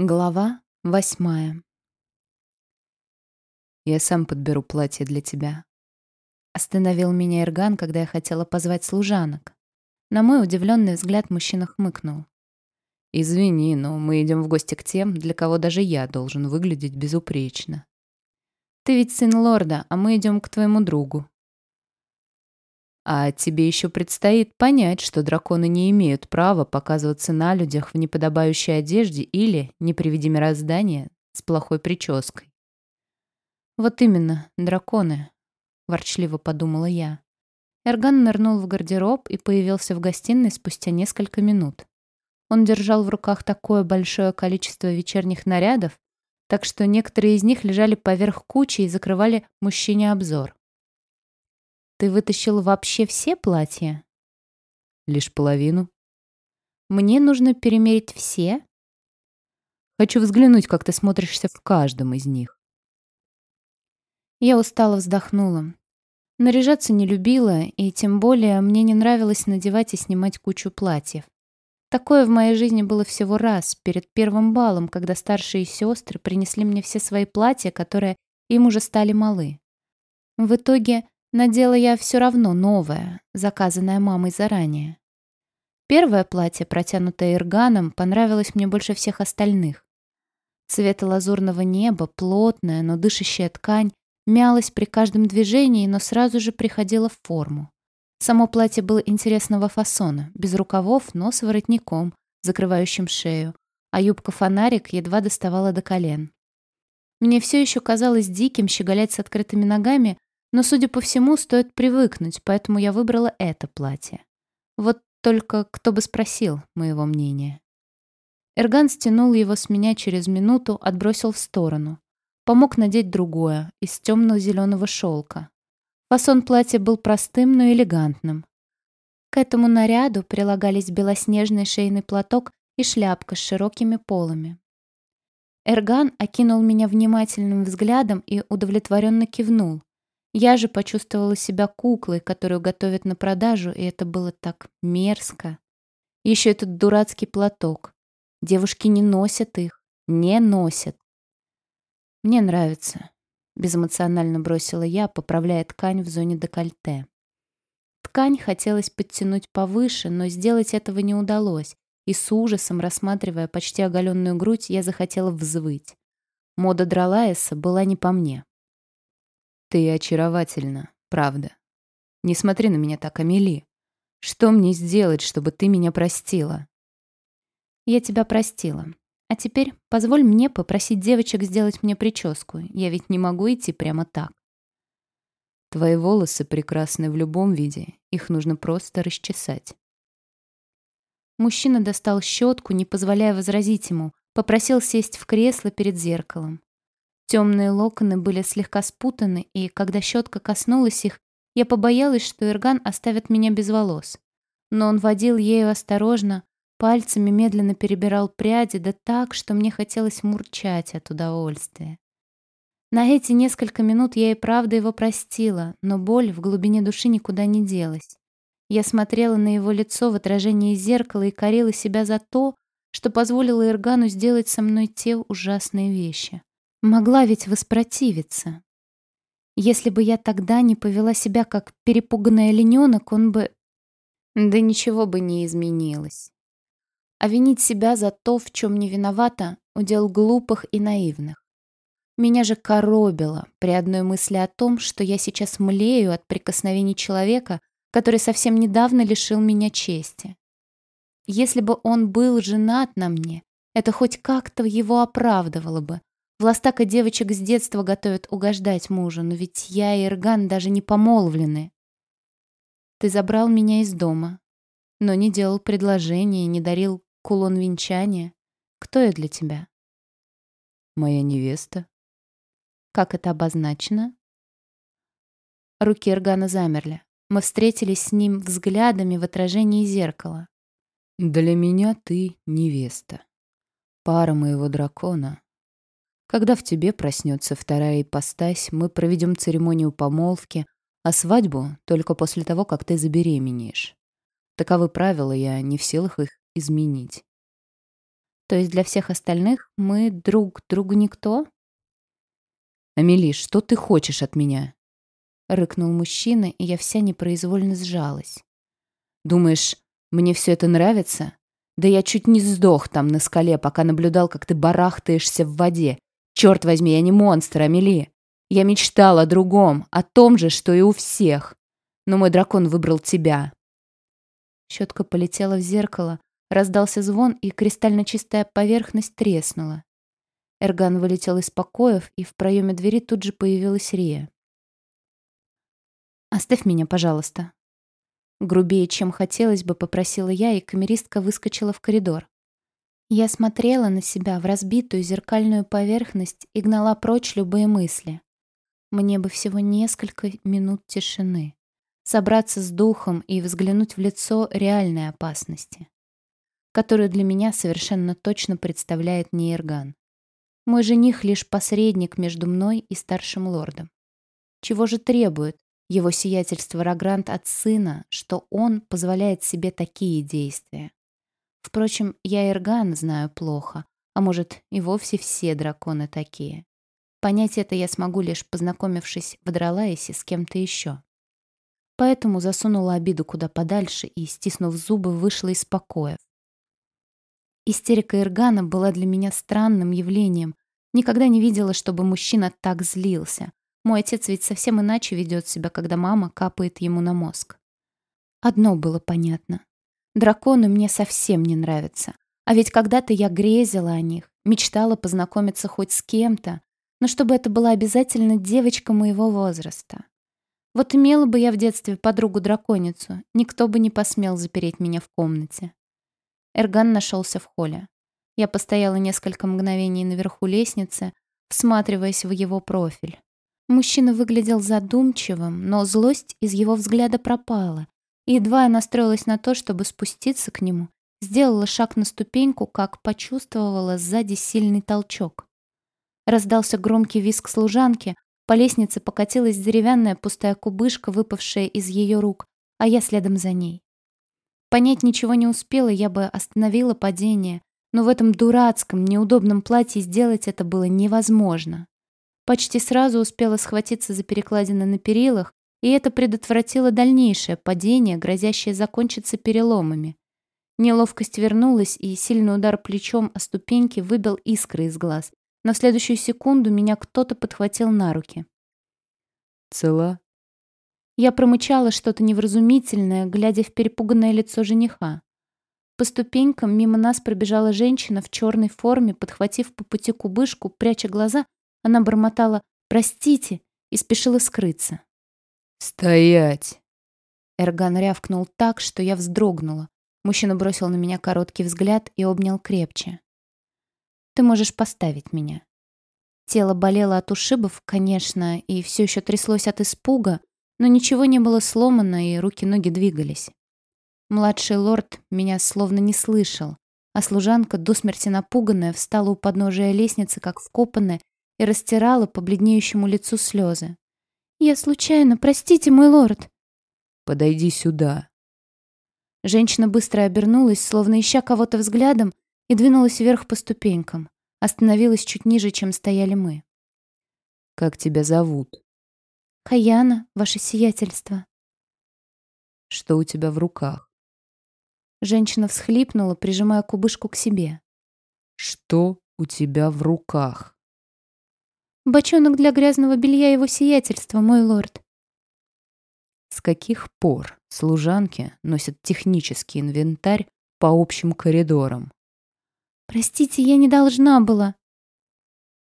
Глава восьмая. «Я сам подберу платье для тебя». Остановил меня Ирган, когда я хотела позвать служанок. На мой удивленный взгляд мужчина хмыкнул. «Извини, но мы идем в гости к тем, для кого даже я должен выглядеть безупречно. Ты ведь сын лорда, а мы идем к твоему другу. А тебе еще предстоит понять, что драконы не имеют права показываться на людях в неподобающей одежде или, не приведи мироздания, с плохой прической. «Вот именно, драконы», — ворчливо подумала я. Эрган нырнул в гардероб и появился в гостиной спустя несколько минут. Он держал в руках такое большое количество вечерних нарядов, так что некоторые из них лежали поверх кучи и закрывали мужчине обзор. Ты вытащил вообще все платья? Лишь половину. Мне нужно перемерить все? Хочу взглянуть, как ты смотришься в каждом из них. Я устало вздохнула. Наряжаться не любила, и тем более мне не нравилось надевать и снимать кучу платьев. Такое в моей жизни было всего раз, перед первым балом, когда старшие сестры принесли мне все свои платья, которые им уже стали малы. В итоге Надела я все равно новое, заказанное мамой заранее. Первое платье, протянутое ирганом, понравилось мне больше всех остальных. Цвета лазурного неба, плотная, но дышащая ткань, мялась при каждом движении, но сразу же приходила в форму. Само платье было интересного фасона, без рукавов, но с воротником, закрывающим шею, а юбка-фонарик едва доставала до колен. Мне все еще казалось диким щеголять с открытыми ногами, но, судя по всему, стоит привыкнуть, поэтому я выбрала это платье. Вот только кто бы спросил моего мнения. Эрган стянул его с меня через минуту, отбросил в сторону. Помог надеть другое, из темно-зеленого шелка. Фасон платья был простым, но элегантным. К этому наряду прилагались белоснежный шейный платок и шляпка с широкими полами. Эрган окинул меня внимательным взглядом и удовлетворенно кивнул. Я же почувствовала себя куклой, которую готовят на продажу, и это было так мерзко. Еще этот дурацкий платок. Девушки не носят их. Не носят. Мне нравится. Безэмоционально бросила я, поправляя ткань в зоне декольте. Ткань хотелось подтянуть повыше, но сделать этого не удалось, и с ужасом, рассматривая почти оголенную грудь, я захотела взвыть. Мода Дралаеса была не по мне. Ты очаровательна, правда. Не смотри на меня так, Амели. Что мне сделать, чтобы ты меня простила? Я тебя простила. А теперь позволь мне попросить девочек сделать мне прическу. Я ведь не могу идти прямо так. Твои волосы прекрасны в любом виде. Их нужно просто расчесать. Мужчина достал щетку, не позволяя возразить ему, попросил сесть в кресло перед зеркалом. Темные локоны были слегка спутаны, и когда щетка коснулась их, я побоялась, что Ирган оставит меня без волос. Но он водил ею осторожно, пальцами медленно перебирал пряди, да так, что мне хотелось мурчать от удовольствия. На эти несколько минут я и правда его простила, но боль в глубине души никуда не делась. Я смотрела на его лицо в отражении зеркала и корила себя за то, что позволила Иргану сделать со мной те ужасные вещи. Могла ведь воспротивиться. Если бы я тогда не повела себя как перепуганный олененок, он бы... Да ничего бы не изменилось. А винить себя за то, в чем не виновата, удел глупых и наивных. Меня же коробило при одной мысли о том, что я сейчас млею от прикосновений человека, который совсем недавно лишил меня чести. Если бы он был женат на мне, это хоть как-то его оправдывало бы, Властака девочек с детства готовят угождать мужу, но ведь я и Ирган даже не помолвлены. Ты забрал меня из дома, но не делал предложения, не дарил кулон венчания. Кто я для тебя? Моя невеста. Как это обозначено? Руки Иргана замерли. Мы встретились с ним взглядами в отражении зеркала. Для меня ты невеста. Пара моего дракона, когда в тебе проснется вторая ипостась, мы проведем церемонию помолвки, а свадьбу только после того, как ты забеременеешь. Таковы правила, я не в силах их изменить. То есть для всех остальных мы друг другу никто? «Амели, что ты хочешь от меня?» Рыкнул мужчина, и я вся непроизвольно сжалась. «Думаешь, мне все это нравится? Да я чуть не сдох там на скале, пока наблюдал, как ты барахтаешься в воде. Черт возьми, я не монстр, Амели. Я мечтал о другом, о том же, что и у всех. Но мой дракон выбрал тебя». Щетка полетела в зеркало, раздался звон, и кристально чистая поверхность треснула. Эрган вылетел из покоев, и в проеме двери тут же появилась Рия. «Оставь меня, пожалуйста». Грубее, чем хотелось бы, попросила я, и камеристка выскочила в коридор. Я смотрела на себя в разбитую зеркальную поверхность и гнала прочь любые мысли. Мне бы всего несколько минут тишины. Собраться с духом и взглянуть в лицо реальной опасности, которую для меня совершенно точно представляет Нейрган. Мой жених лишь посредник между мной и старшим лордом. Чего же требует его сиятельство Рагрант от сына, что он позволяет себе такие действия? Впрочем, я Ирган знаю плохо, а может и вовсе все драконы такие. Понять это я смогу лишь познакомившись в Дралаисе с кем-то еще. Поэтому засунула обиду куда подальше и, стиснув зубы, вышла из покоев. Истерика Иргана была для меня странным явлением. Никогда не видела, чтобы мужчина так злился. Мой отец ведь совсем иначе ведет себя, когда мама капает ему на мозг. Одно было понятно. Драконы мне совсем не нравятся. А ведь когда-то я грезила о них, мечтала познакомиться хоть с кем-то, но чтобы это была обязательно девочка моего возраста. Вот имела бы я в детстве подругу-драконицу, никто бы не посмел запереть меня в комнате. Эрган нашелся в холле. Я постояла несколько мгновений наверху лестницы, всматриваясь в его профиль. Мужчина выглядел задумчивым, но злость из его взгляда пропала. Едва я настроилась на то, чтобы спуститься к нему, сделала шаг на ступеньку, как почувствовала сзади сильный толчок. Раздался громкий визг служанки, по лестнице покатилась деревянная пустая кубышка, выпавшая из ее рук, а я следом за ней. Понять ничего не успела, я бы остановила падение, но в этом дурацком, неудобном платье сделать это было невозможно. Почти сразу успела схватиться за перекладины на перилах, и это предотвратило дальнейшее падение, грозящее закончиться переломами. Неловкость вернулась, и сильный удар плечом о ступеньки выбил искры из глаз. Но в следующую секунду меня кто-то подхватил на руки. «Цела?» Я промычала что-то невразумительное, глядя в перепуганное лицо жениха. По ступенькам мимо нас пробежала женщина в черной форме, подхватив по пути кубышку, пряча глаза, она бормотала «Простите!» и спешила скрыться. «Стоять!» Эрган рявкнул так, что я вздрогнула. Мужчина бросил на меня короткий взгляд и обнял крепче. «Ты можешь поставить меня». Тело болело от ушибов, конечно, и все еще тряслось от испуга, но ничего не было сломано, и руки-ноги двигались. Младший лорд меня словно не слышал, а служанка, до смерти напуганная, встала у подножия лестницы, как вкопанная, и растирала по бледнеющему лицу слезы. «Я случайно, простите, мой лорд!» «Подойди сюда!» Женщина быстро обернулась, словно ища кого-то взглядом, и двинулась вверх по ступенькам. Остановилась чуть ниже, чем стояли мы. «Как тебя зовут?» «Хаяна, ваше сиятельство». «Что у тебя в руках?» Женщина всхлипнула, прижимая кубышку к себе. «Что у тебя в руках?» «Бочонок для грязного белья его сиятельства, мой лорд». С каких пор служанки носят технический инвентарь по общим коридорам? «Простите, я не должна была».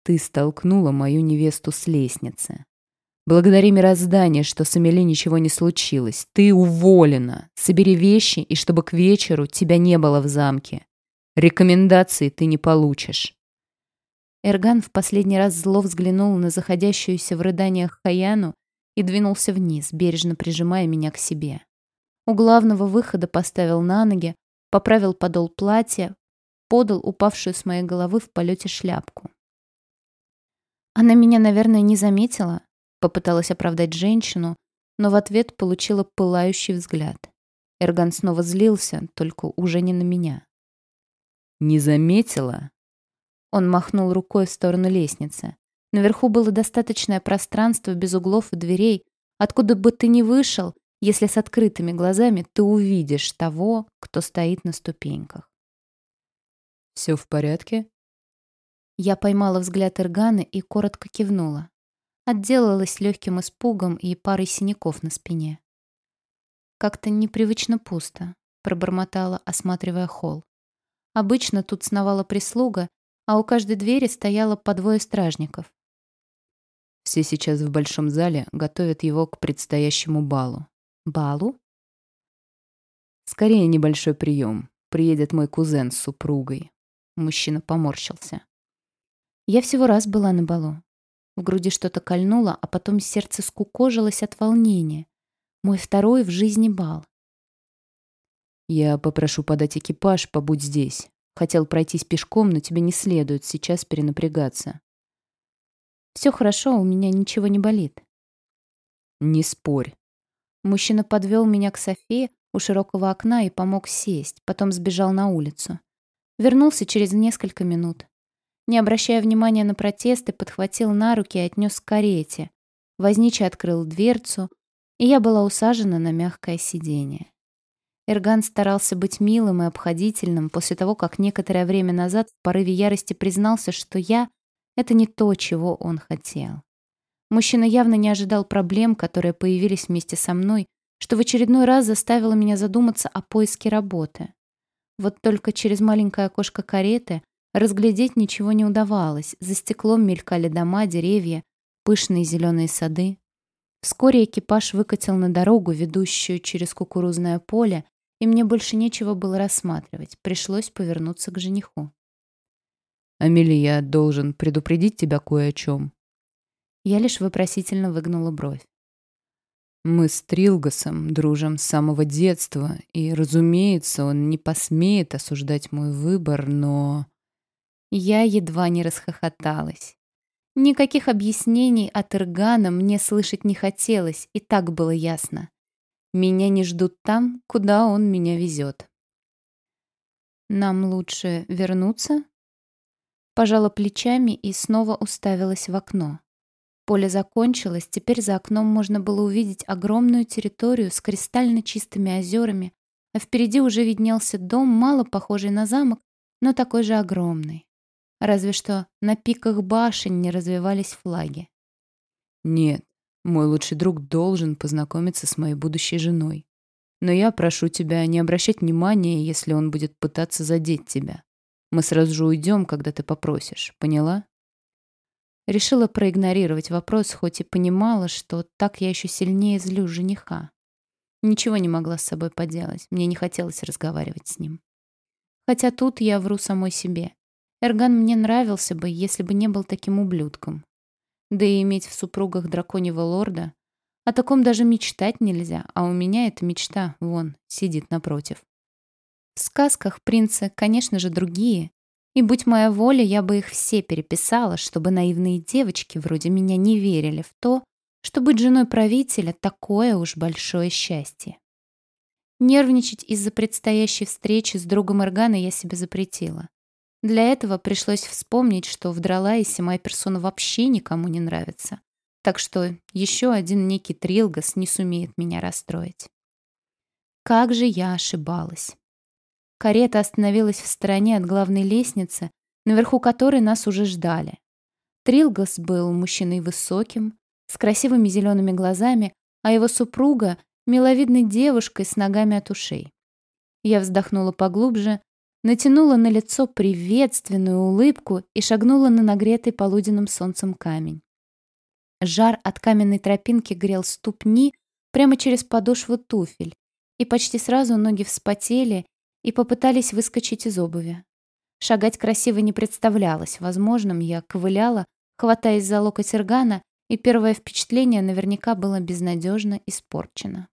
Ты столкнула мою невесту с лестницы. Благодари мироздание, что с Амели ничего не случилось. Ты уволена. Собери вещи, и чтобы к вечеру тебя не было в замке. Рекомендации ты не получишь. Эрган в последний раз зло взглянул на заходящуюся в рыданиях Хаяну и двинулся вниз, бережно прижимая меня к себе. У главного выхода поставил на ноги, поправил подол платья, подал упавшую с моей головы в полете шляпку. Она меня, наверное, не заметила, Попыталась оправдать женщину, но в ответ получила пылающий взгляд. Эрган снова злился, только уже не на меня. «Не заметила?» Он махнул рукой в сторону лестницы. Наверху было достаточное пространство без углов и дверей. Откуда бы ты ни вышел, если с открытыми глазами ты увидишь того, кто стоит на ступеньках. «Все в порядке?» Я поймала взгляд Ирганы и коротко кивнула. Отделалась легким испугом и парой синяков на спине. Как-то непривычно пусто, пробормотала, осматривая холл. Обычно тут сновала прислуга, а у каждой двери стояло по двое стражников. Все сейчас в большом зале готовят его к предстоящему балу. Балу? Скорее небольшой прием. Приедет мой кузен с супругой. Мужчина поморщился. Я всего раз была на балу. В груди что-то кольнуло, а потом сердце скукожилось от волнения. Мой второй в жизни бал. Я попрошу подать экипаж, побудь здесь. Хотел пройтись пешком, но тебе не следует сейчас перенапрягаться. Все хорошо, у меня ничего не болит. Не спорь. Мужчина подвел меня к Софии у широкого окна и помог сесть, потом сбежал на улицу. Вернулся через несколько минут. Не обращая внимания на протесты, подхватил на руки и отнес к карете. Возничий открыл дверцу, и я была усажена на мягкое сиденье. Эрган старался быть милым и обходительным после того, как некоторое время назад в порыве ярости признался, что я — это не то, чего он хотел. Мужчина явно не ожидал проблем, которые появились вместе со мной, что в очередной раз заставило меня задуматься о поиске работы. Вот только через маленькое окошко кареты разглядеть ничего не удавалось. За стеклом мелькали дома, деревья, пышные зеленые сады. Вскоре экипаж выкатил на дорогу, ведущую через кукурузное поле, и мне больше нечего было рассматривать. Пришлось повернуться к жениху. «Амелия, я должен предупредить тебя кое о чем», я лишь вопросительно выгнула бровь. Мы с Трилгасом дружим с самого детства, и, разумеется, он не посмеет осуждать мой выбор, но... Я едва не расхохоталась. Никаких объяснений от Иргана мне слышать не хотелось, и так было ясно. Меня не ждут там, куда он меня везет. Нам лучше вернуться? Пожала плечами и снова уставилась в окно. Поле закончилось, теперь за окном можно было увидеть огромную территорию с кристально чистыми озерами, а впереди уже виднелся дом, мало похожий на замок, но такой же огромный. Разве что на пиках башен не развивались флаги. «Нет, мой лучший друг должен познакомиться с моей будущей женой. Но я прошу тебя не обращать внимания, если он будет пытаться задеть тебя. Мы сразу же уйдем, когда ты попросишь, поняла?» Решила проигнорировать вопрос, хоть и понимала, что так я еще сильнее злю жениха. Ничего не могла с собой поделать, мне не хотелось разговаривать с ним. Хотя тут я вру самой себе. Эрган мне нравился бы, если бы не был таким ублюдком. Да и иметь в супругах драконьего лорда, о таком даже мечтать нельзя, а у меня эта мечта, вон, сидит напротив. В сказках принцы, конечно же, другие, и будь моя воля, я бы их все переписала, чтобы наивные девочки вроде меня не верили в то, что быть женой правителя — такое уж большое счастье. Нервничать из-за предстоящей встречи с другом Эргана я себе запретила. Для этого пришлось вспомнить, что в Дралайсе моя персона вообще никому не нравится. Так что еще один некий Трилгас не сумеет меня расстроить. Как же я ошибалась. Карета остановилась в стороне от главной лестницы, наверху которой нас уже ждали. Трилгас был мужчиной высоким, с красивыми зелеными глазами, а его супруга — миловидной девушкой с ногами от ушей. Я вздохнула поглубже, натянула на лицо приветственную улыбку и шагнула на нагретый полуденным солнцем камень. Жар от каменной тропинки грел ступни прямо через подошву туфель, и почти сразу ноги вспотели и попытались выскочить из обуви. Шагать красиво не представлялось возможным, я ковыляла, хватаясь за локоть Иргана, и первое впечатление наверняка было безнадежно испорчено.